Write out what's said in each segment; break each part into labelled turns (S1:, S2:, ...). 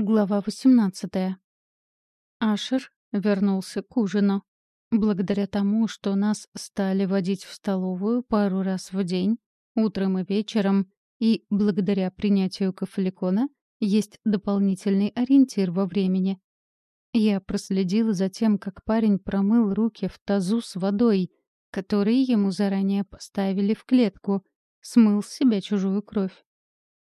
S1: Глава 18. Ашер вернулся к ужину. Благодаря тому, что нас стали водить в столовую пару раз в день, утром и вечером, и благодаря принятию кафеликона, есть дополнительный ориентир во времени. Я проследила за тем, как парень промыл руки в тазу с водой, который ему заранее поставили в клетку, смыл с себя чужую кровь.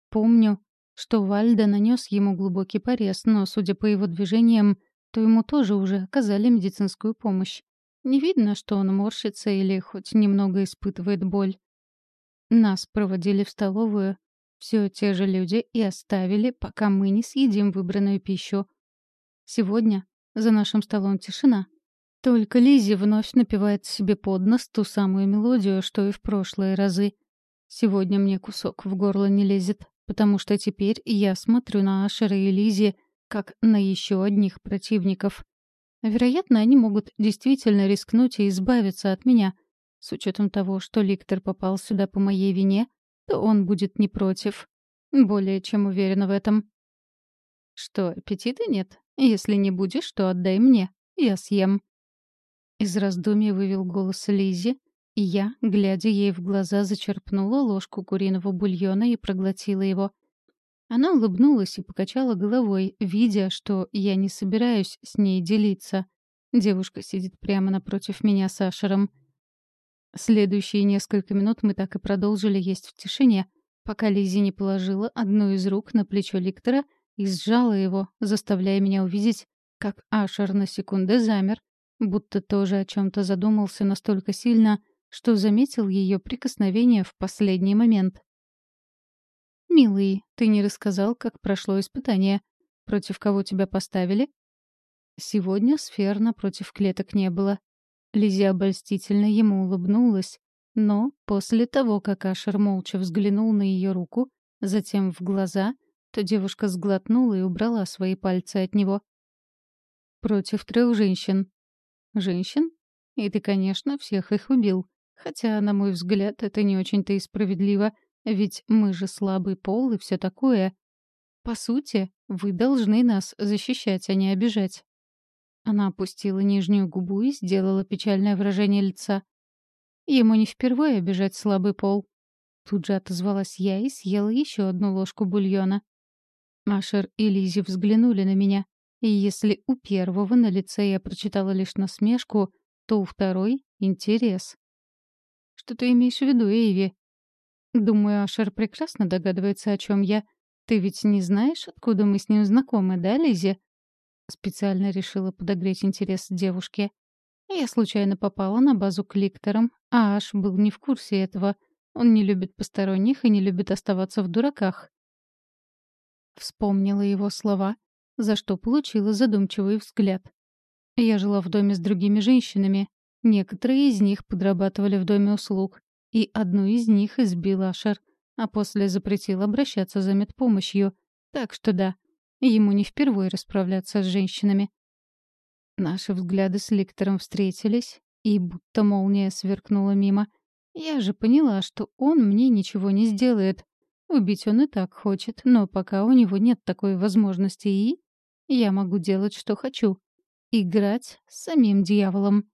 S1: Помню, что Вальда нанес ему глубокий порез, но, судя по его движениям, то ему тоже уже оказали медицинскую помощь. Не видно, что он морщится или хоть немного испытывает боль. Нас проводили в столовую все те же люди и оставили, пока мы не съедим выбранную пищу. Сегодня за нашим столом тишина. Только Лизи вновь напевает себе под нос ту самую мелодию, что и в прошлые разы. Сегодня мне кусок в горло не лезет потому что теперь я смотрю на Ашера и Лизи как на еще одних противников. Вероятно, они могут действительно рискнуть и избавиться от меня. С учетом того, что Ликтор попал сюда по моей вине, то он будет не против. Более чем уверена в этом. Что, аппетита нет? Если не будешь, то отдай мне. Я съем. Из раздумья вывел голос Лизи, и я, глядя ей в глаза, зачерпнула ложку куриного бульона и проглотила его. Она улыбнулась и покачала головой, видя, что я не собираюсь с ней делиться. Девушка сидит прямо напротив меня с Ашером. Следующие несколько минут мы так и продолжили есть в тишине, пока Лизи не положила одну из рук на плечо Ликтора и сжала его, заставляя меня увидеть, как Ашер на секунду замер, будто тоже о чем то задумался настолько сильно, что заметил ее прикосновение в последний момент. «Милый, ты не рассказал, как прошло испытание. Против кого тебя поставили?» Сегодня сфер напротив клеток не было. Лизи обольстительно ему улыбнулась, но после того, как Ашер молча взглянул на ее руку, затем в глаза, то девушка сглотнула и убрала свои пальцы от него. «Против трех женщин». «Женщин? И ты, конечно, всех их убил. Хотя, на мой взгляд, это не очень-то и справедливо, ведь мы же слабый пол и все такое. По сути, вы должны нас защищать, а не обижать. Она опустила нижнюю губу и сделала печальное выражение лица. Ему не впервые обижать слабый пол. Тут же отозвалась я и съела еще одну ложку бульона. Машер и Лизи взглянули на меня, и если у первого на лице я прочитала лишь насмешку, то у второй — интерес. Что ты имеешь в виду, Эйви? Думаю, Ашер прекрасно догадывается, о чем я. Ты ведь не знаешь, откуда мы с ним знакомы, да, Лизи? Специально решила подогреть интерес девушки. Я случайно попала на базу к ликторам, а Аш был не в курсе этого. Он не любит посторонних и не любит оставаться в дураках. Вспомнила его слова, за что получила задумчивый взгляд. Я жила в доме с другими женщинами, Некоторые из них подрабатывали в доме услуг, и одну из них избил Ашер, а после запретил обращаться за медпомощью. Так что да, ему не впервые расправляться с женщинами. Наши взгляды с Ликтором встретились, и будто молния сверкнула мимо. Я же поняла, что он мне ничего не сделает. Убить он и так хочет, но пока у него нет такой возможности и... Я могу делать, что хочу. Играть с самим дьяволом.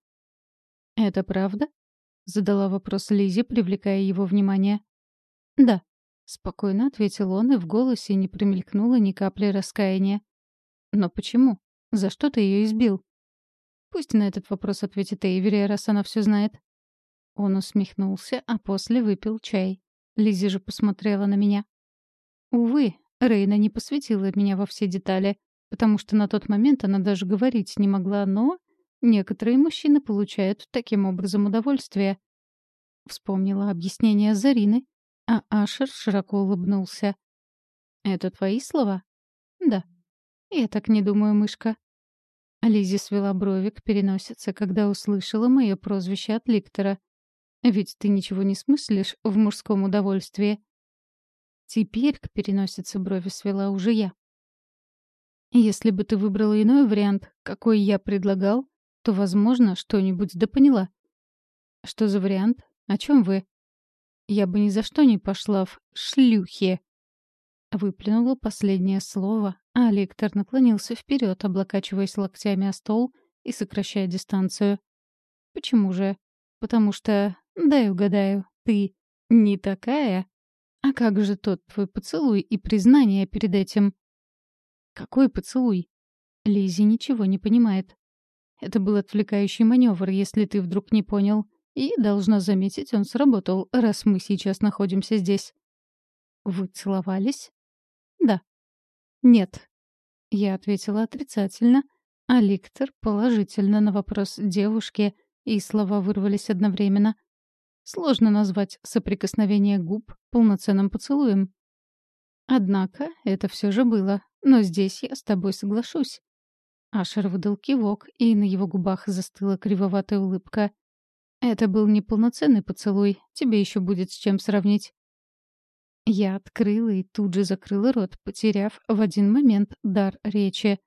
S1: «Это правда?» — задала вопрос Лизи, привлекая его внимание. «Да», — спокойно ответил он, и в голосе не промелькнуло ни капли раскаяния. «Но почему? За что ты ее избил?» «Пусть на этот вопрос ответит Эйвери, раз она все знает». Он усмехнулся, а после выпил чай. Лизи же посмотрела на меня. Увы, Рейна не посвятила меня во все детали, потому что на тот момент она даже говорить не могла, но Некоторые мужчины получают таким образом удовольствие. Вспомнила объяснение Зарины, а Ашер широко улыбнулся. «Это твои слова?» «Да». «Я так не думаю, мышка». Лизи свела брови к переносице, когда услышала мое прозвище от Ликтора. «Ведь ты ничего не смыслишь в мужском удовольствии». Теперь к переносице брови свела уже я. «Если бы ты выбрала иной вариант, какой я предлагал, то, возможно, что-нибудь да поняла. Что за вариант? О чем вы? Я бы ни за что не пошла в шлюхи. выплюнула последнее слово, а Ликтор наклонился вперед, облокачиваясь локтями о стол и сокращая дистанцию. «Почему же? Потому что, дай угадаю, ты не такая? А как же тот твой поцелуй и признание перед этим?» «Какой поцелуй?» Лизи ничего не понимает. Это был отвлекающий маневр, если ты вдруг не понял. И, должна заметить, он сработал, раз мы сейчас находимся здесь. Вы целовались? Да. Нет. Я ответила отрицательно, а Ликтор положительно на вопрос девушки, и слова вырвались одновременно. Сложно назвать соприкосновение губ полноценным поцелуем. Однако это все же было, но здесь я с тобой соглашусь. Ашер выдал кивок, и на его губах застыла кривоватая улыбка. «Это был неполноценный поцелуй. Тебе еще будет с чем сравнить». Я открыла и тут же закрыла рот, потеряв в один момент дар речи.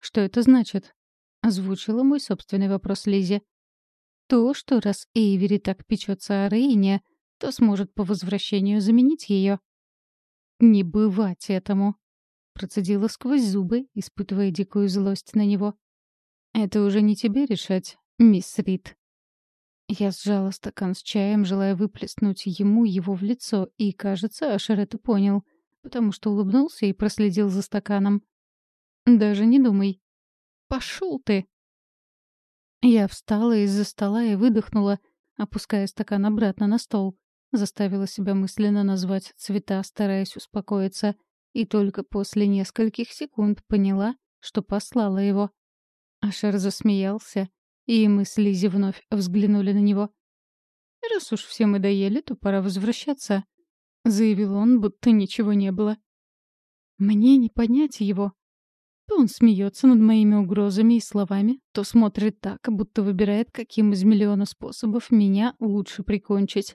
S1: «Что это значит?» — озвучила мой собственный вопрос Лизе. «То, что раз Эйвери так печется о Рейне, то сможет по возвращению заменить ее». «Не бывать этому», Процедила сквозь зубы, испытывая дикую злость на него. «Это уже не тебе решать, мисс Рид». Я сжала стакан с чаем, желая выплеснуть ему его в лицо, и, кажется, Ашер это понял, потому что улыбнулся и проследил за стаканом. «Даже не думай». «Пошел ты!» Я встала из-за стола и выдохнула, опуская стакан обратно на стол. Заставила себя мысленно назвать цвета, стараясь успокоиться — и только после нескольких секунд поняла, что послала его. Ашер засмеялся, и мы с Лизи вновь взглянули на него. «Раз уж все мы доели, то пора возвращаться», — заявил он, будто ничего не было. «Мне не понять его», то он смеется над моими угрозами и словами, то смотрит так, будто выбирает, каким из миллиона способов меня лучше прикончить.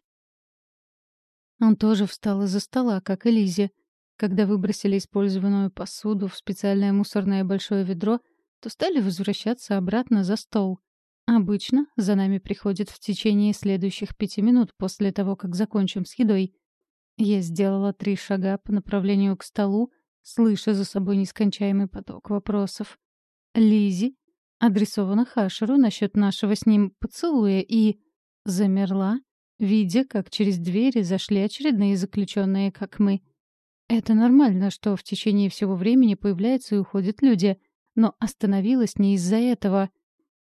S1: Он тоже встал из-за стола, как и Лизе, когда выбросили использованную посуду в специальное мусорное большое ведро, то стали возвращаться обратно за стол. Обычно за нами приходит в течение следующих пяти минут после того, как закончим с едой. Я сделала три шага по направлению к столу, слыша за собой нескончаемый поток вопросов. Лизи адресована Хашеру насчет нашего с ним поцелуя и... замерла, видя, как через двери зашли очередные заключенные, как мы. Это нормально, что в течение всего времени появляются и уходят люди, но остановилась не из-за этого.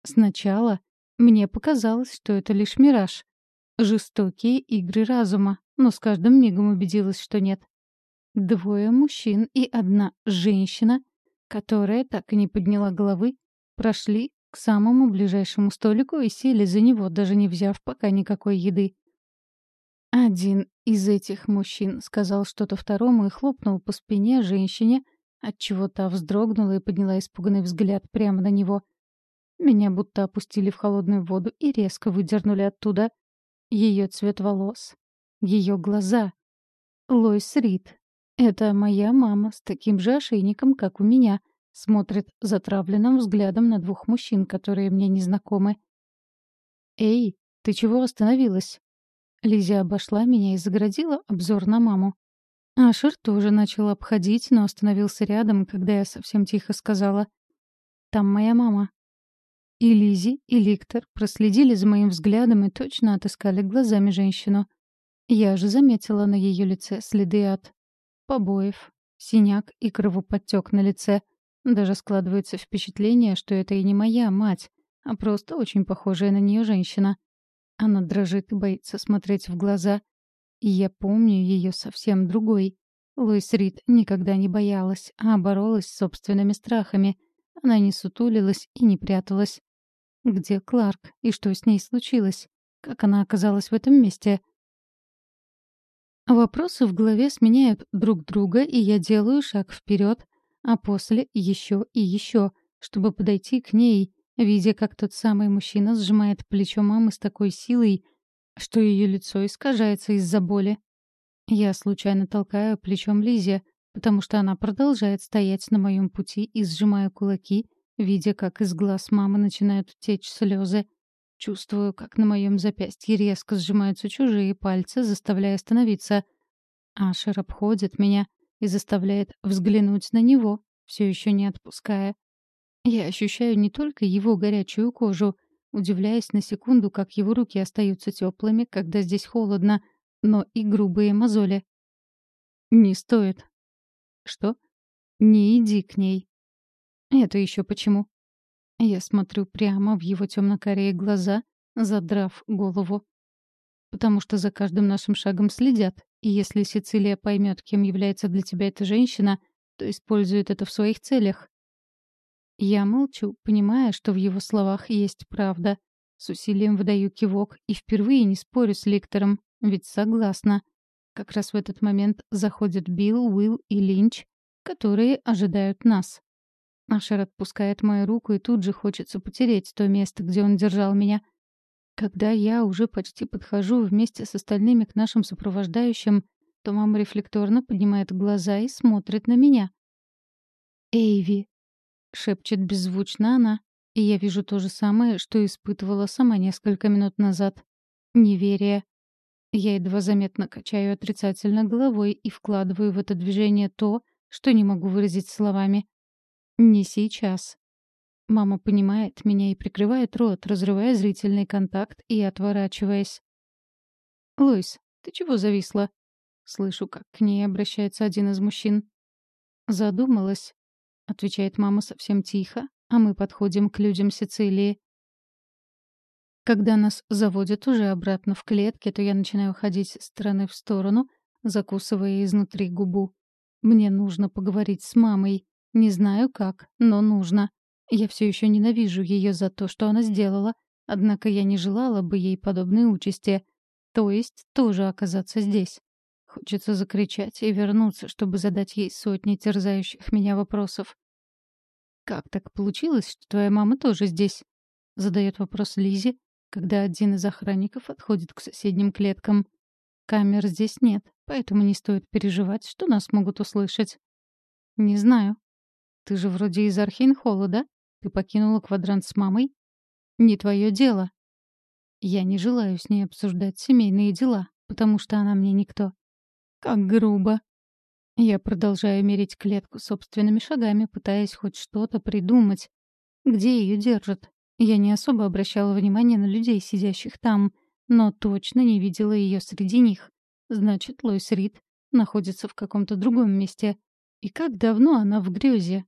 S1: Сначала мне показалось, что это лишь мираж. Жестокие игры разума, но с каждым мигом убедилась, что нет. Двое мужчин и одна женщина, которая так и не подняла головы, прошли к самому ближайшему столику и сели за него, даже не взяв пока никакой еды. Один из этих мужчин сказал что-то второму и хлопнул по спине женщине, отчего та вздрогнула и подняла испуганный взгляд прямо на него. Меня будто опустили в холодную воду и резко выдернули оттуда. Ее цвет волос, ее глаза. Лойс Рид. Это моя мама с таким же ошейником, как у меня, смотрит затравленным взглядом на двух мужчин, которые мне незнакомы. «Эй, ты чего остановилась?» Лизя обошла меня и заградила обзор на маму. Ашер тоже начал обходить, но остановился рядом, когда я совсем тихо сказала «Там моя мама». И Лизи, и Ликтор проследили за моим взглядом и точно отыскали глазами женщину. Я же заметила на ее лице следы от побоев, синяк и кровоподтек на лице. Даже складывается впечатление, что это и не моя мать, а просто очень похожая на нее женщина. Она дрожит и боится смотреть в глаза. И я помню ее совсем другой. Луис Рид никогда не боялась, а боролась с собственными страхами. Она не сутулилась и не пряталась. Где Кларк и что с ней случилось? Как она оказалась в этом месте? Вопросы в голове сменяют друг друга, и я делаю шаг вперед, а после еще и еще, чтобы подойти к ней видя, как тот самый мужчина сжимает плечо мамы с такой силой, что ее лицо искажается из-за боли. Я случайно толкаю плечом Лизе, потому что она продолжает стоять на моем пути и сжимаю кулаки, видя, как из глаз мамы начинают течь слезы. Чувствую, как на моем запястье резко сжимаются чужие пальцы, заставляя остановиться. Ашер обходит меня, и заставляет взглянуть на него, все еще не отпуская. Я ощущаю не только его горячую кожу, удивляясь на секунду, как его руки остаются теплыми, когда здесь холодно, но и грубые мозоли. «Не стоит». «Что?» «Не иди к ней». «Это еще почему?» Я смотрю прямо в его темно-карие глаза, задрав голову. Потому что за каждым нашим шагом следят, и если Сицилия поймет, кем является для тебя эта женщина, то использует это в своих целях. Я молчу, понимая, что в его словах есть правда. С усилием выдаю кивок и впервые не спорю с лектором, ведь согласна. Как раз в этот момент заходят Билл, Уилл и Линч, которые ожидают нас. Ашер отпускает мою руку, и тут же хочется потереть то место, где он держал меня. Когда я уже почти подхожу вместе с остальными к нашим сопровождающим, то мама рефлекторно поднимает глаза и смотрит на меня. «Эйви», — шепчет беззвучно она, и я вижу то же самое, что испытывала сама несколько минут назад. Неверие. Я едва заметно качаю отрицательно головой и вкладываю в это движение то, что не могу выразить словами. Не сейчас. Мама понимает меня и прикрывает рот, разрывая зрительный контакт и отворачиваясь. «Луис, ты чего зависла?» Слышу, как к ней обращается один из мужчин. «Задумалась», — отвечает мама совсем тихо, а мы подходим к людям Сицилии. Когда нас заводят уже обратно в клетки, то я начинаю ходить с стороны в сторону, закусывая изнутри губу. Мне нужно поговорить с мамой. Не знаю как, но нужно. Я все еще ненавижу ее за то, что она сделала, однако я не желала бы ей подобной участи, то есть тоже оказаться здесь. Хочется закричать и вернуться, чтобы задать ей сотни терзающих меня вопросов. «Как так получилось, что твоя мама тоже здесь?» — задает вопрос Лизе, когда один из охранников отходит к соседним клеткам. Камер здесь нет, поэтому не стоит переживать, что нас могут услышать. «Не знаю», ты же вроде из Архейнхолла, да? Ты покинула квадрант с мамой? Не твое дело. Я не желаю с ней обсуждать семейные дела, потому что она мне никто. Как грубо. Я продолжаю мерить клетку собственными шагами, пытаясь хоть что-то придумать. Где ее держат? Я не особо обращала внимание на людей, сидящих там, но точно не видела ее среди них. Значит, Лойс Рид находится в каком-то другом месте. И как давно она в грезе?